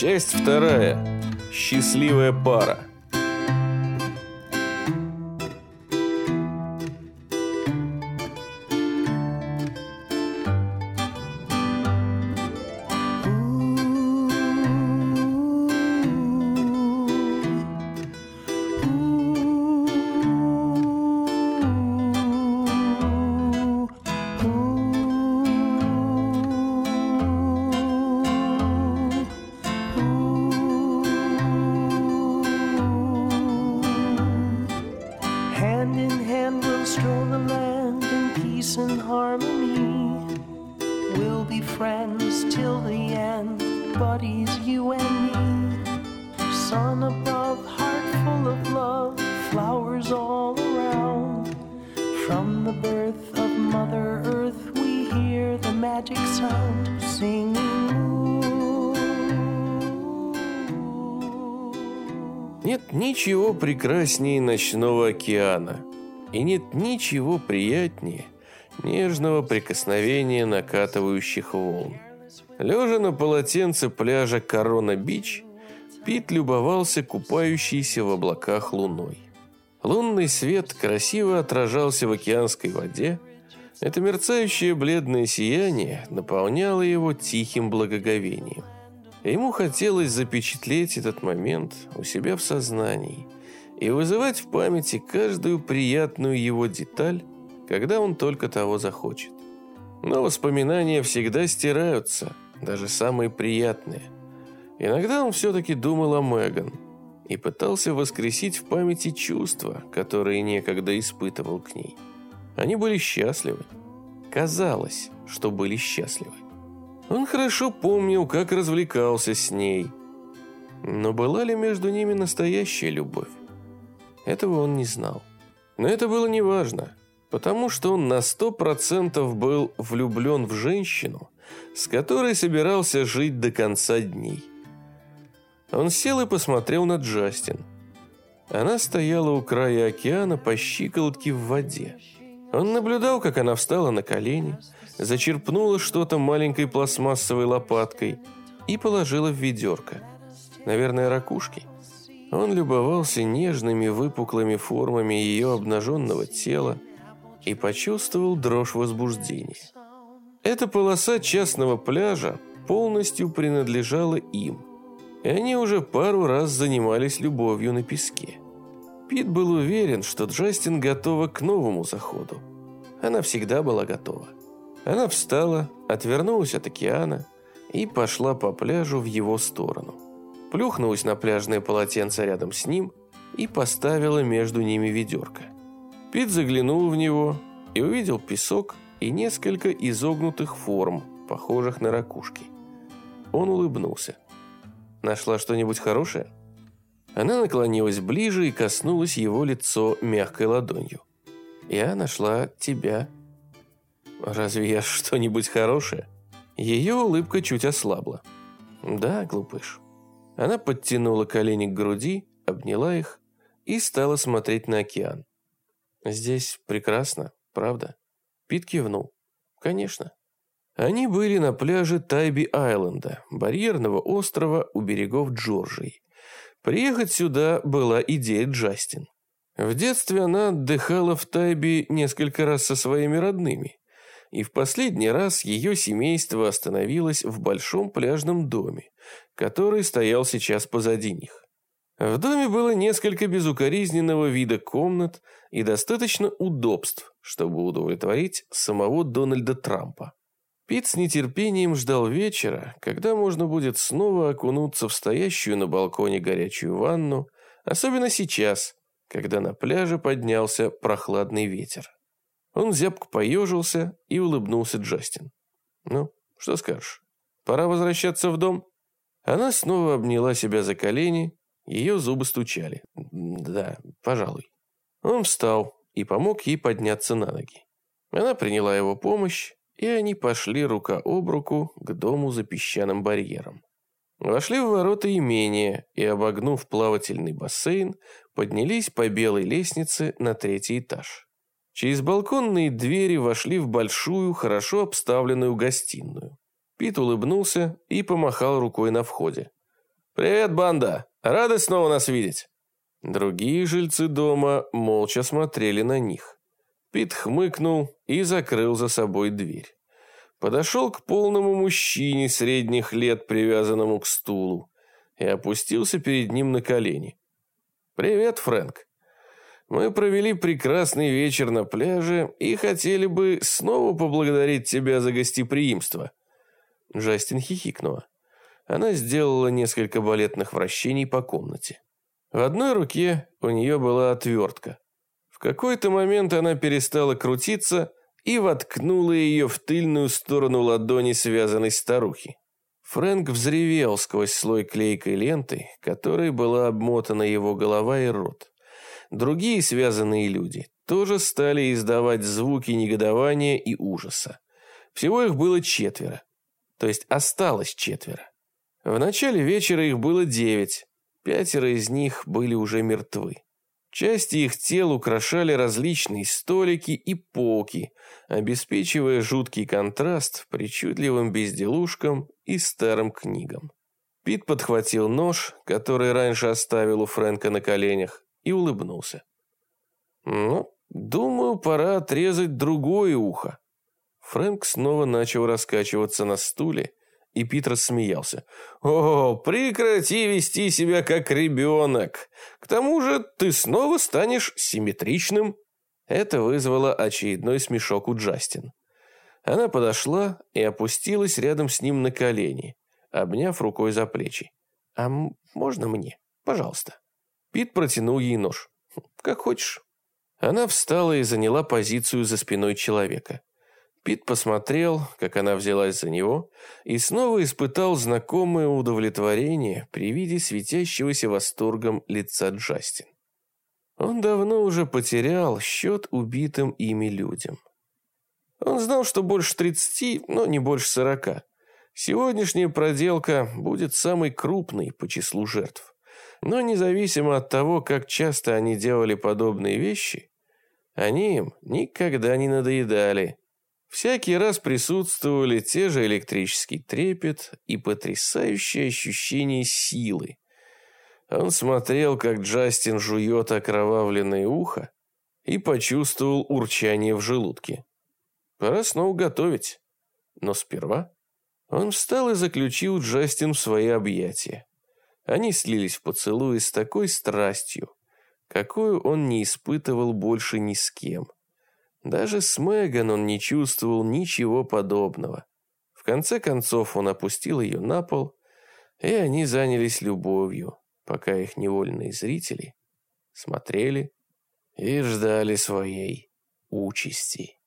Часть вторая. Счастливая пара. Sun above, heart full of love, flowers all around. From the birth of Mother Earth, we hear the magic sound singing. Нет ничего прекраснее ночного океана. И нет ничего приятнее нежного прикосновения накатывающих волн. Лежа на полотенце пляжа Корона-Бич, Пит любовался купающейся в облаках луной. Лунный свет красиво отражался в океанской воде. Это мерцающее бледное сияние наполняло его тихим благоговением. Ему хотелось запечатлеть этот момент у себя в сознании и вызывать в памяти каждую приятную его деталь, когда он только того захочет. Но воспоминания всегда стираются, даже самые приятные. Иногда он все-таки думал о Меган и пытался воскресить в памяти чувства, которые некогда испытывал к ней. Они были счастливы. Казалось, что были счастливы. Он хорошо помнил, как развлекался с ней. Но была ли между ними настоящая любовь? Этого он не знал. Но это было неважно, потому что он на сто процентов был влюблен в женщину, с которой собирался жить до конца дней. Он сел и посмотрел на Джастин. Она стояла у края океана по щиколотке в воде. Он наблюдал, как она встала на колени, зачерпнула что-то маленькой пластмассовой лопаткой и положила в ведерко. Наверное, ракушки. Он любовался нежными выпуклыми формами ее обнаженного тела и почувствовал дрожь возбуждения. Эта полоса частного пляжа полностью принадлежала им, и они уже пару раз занимались любовью на песке. Пит был уверен, что Джастин готова к новому заходу. Она всегда была готова. Она встала, отвернулась от океана и пошла по пляжу в его сторону. Плюхнулась на пляжное полотенце рядом с ним и поставила между ними ведерко. Пит заглянул в него и увидел песок и несколько изогнутых форм, похожих на ракушки. Он улыбнулся. «Нашла что-нибудь хорошее?» Она наклонилась ближе и коснулась его лицо мягкой ладонью. «Я нашла тебя». «Разве я что-нибудь хорошее?» Ее улыбка чуть ослабла. «Да, глупыш». Она подтянула колени к груди, обняла их и стала смотреть на океан. «Здесь прекрасно, правда?» Пит кивнул. «Конечно». Они были на пляже Тайби-Айленда, барьерного острова у берегов Джорджии. Приехать сюда была идея Джастин. В детстве она отдыхала в Тайби несколько раз со своими родными, и в последний раз ее семейство остановилось в большом пляжном доме, который стоял сейчас позади них. В доме было несколько безукоризненного вида комнат и достаточно удобств, чтобы удовлетворить самого Дональда Трампа. Пит с нетерпением ждал вечера, когда можно будет снова окунуться в стоящую на балконе горячую ванну, особенно сейчас, когда на пляже поднялся прохладный ветер. Он зябко поежился и улыбнулся Джастин. «Ну, что скажешь? Пора возвращаться в дом?» Она снова обняла себя за колени, ее зубы стучали. «Да, пожалуй». Он встал и помог ей подняться на ноги. Она приняла его помощь, и они пошли рука об руку к дому за песчаным барьером. Вошли в ворота имения и, обогнув плавательный бассейн, поднялись по белой лестнице на третий этаж. Через балконные двери вошли в большую, хорошо обставленную гостиную. Пит улыбнулся и помахал рукой на входе. «Привет, банда! Рады снова нас видеть!» Другие жильцы дома молча смотрели на них. Пит хмыкнул и закрыл за собой дверь. Подошел к полному мужчине средних лет, привязанному к стулу, и опустился перед ним на колени. «Привет, Фрэнк. Мы провели прекрасный вечер на пляже и хотели бы снова поблагодарить тебя за гостеприимство». Джастин хихикнула. Она сделала несколько балетных вращений по комнате. В одной руке у нее была отвертка. В какой-то момент она перестала крутиться и воткнула ее в тыльную сторону ладони связанной старухи. Фрэнк взревел сквозь слой клейкой ленты, которой была обмотана его голова и рот. Другие связанные люди тоже стали издавать звуки негодования и ужаса. Всего их было четверо. То есть осталось четверо. В начале вечера их было девять. Пятеро из них были уже мертвы. Части их тел украшали различные столики и полки, обеспечивая жуткий контраст причудливым безделушкам и старым книгам. Пит подхватил нож, который раньше оставил у Фрэнка на коленях, и улыбнулся. «Ну, думаю, пора отрезать другое ухо». Фрэнк снова начал раскачиваться на стуле, и Пит рассмеялся. «О, прекрати вести себя как ребенок. К тому же ты снова станешь симметричным». Это вызвало очередной смешок у Джастин. Она подошла и опустилась рядом с ним на колени, обняв рукой за плечи. «А можно мне? Пожалуйста». Пит протянул ей нож. «Как хочешь». Она встала и заняла позицию за спиной человека. Пит посмотрел, как она взялась за него, и снова испытал знакомое удовлетворение при виде светящегося восторгом лица Джастин. Он давно уже потерял счет убитым ими людям. Он знал, что больше тридцати, но не больше сорока. Сегодняшняя проделка будет самой крупной по числу жертв. Но независимо от того, как часто они делали подобные вещи, они им никогда не надоедали, Всякий раз присутствовали те же электрический трепет и потрясающее ощущение силы. Он смотрел, как Джастин жует окровавленное ухо и почувствовал урчание в желудке. Пора снова готовить. Но сперва он встал и заключил Джастин в свои объятия. Они слились в поцелуи с такой страстью, какую он не испытывал больше ни с кем. Даже с Меган он не чувствовал ничего подобного. В конце концов он опустил ее на пол, и они занялись любовью, пока их невольные зрители смотрели и ждали своей участи.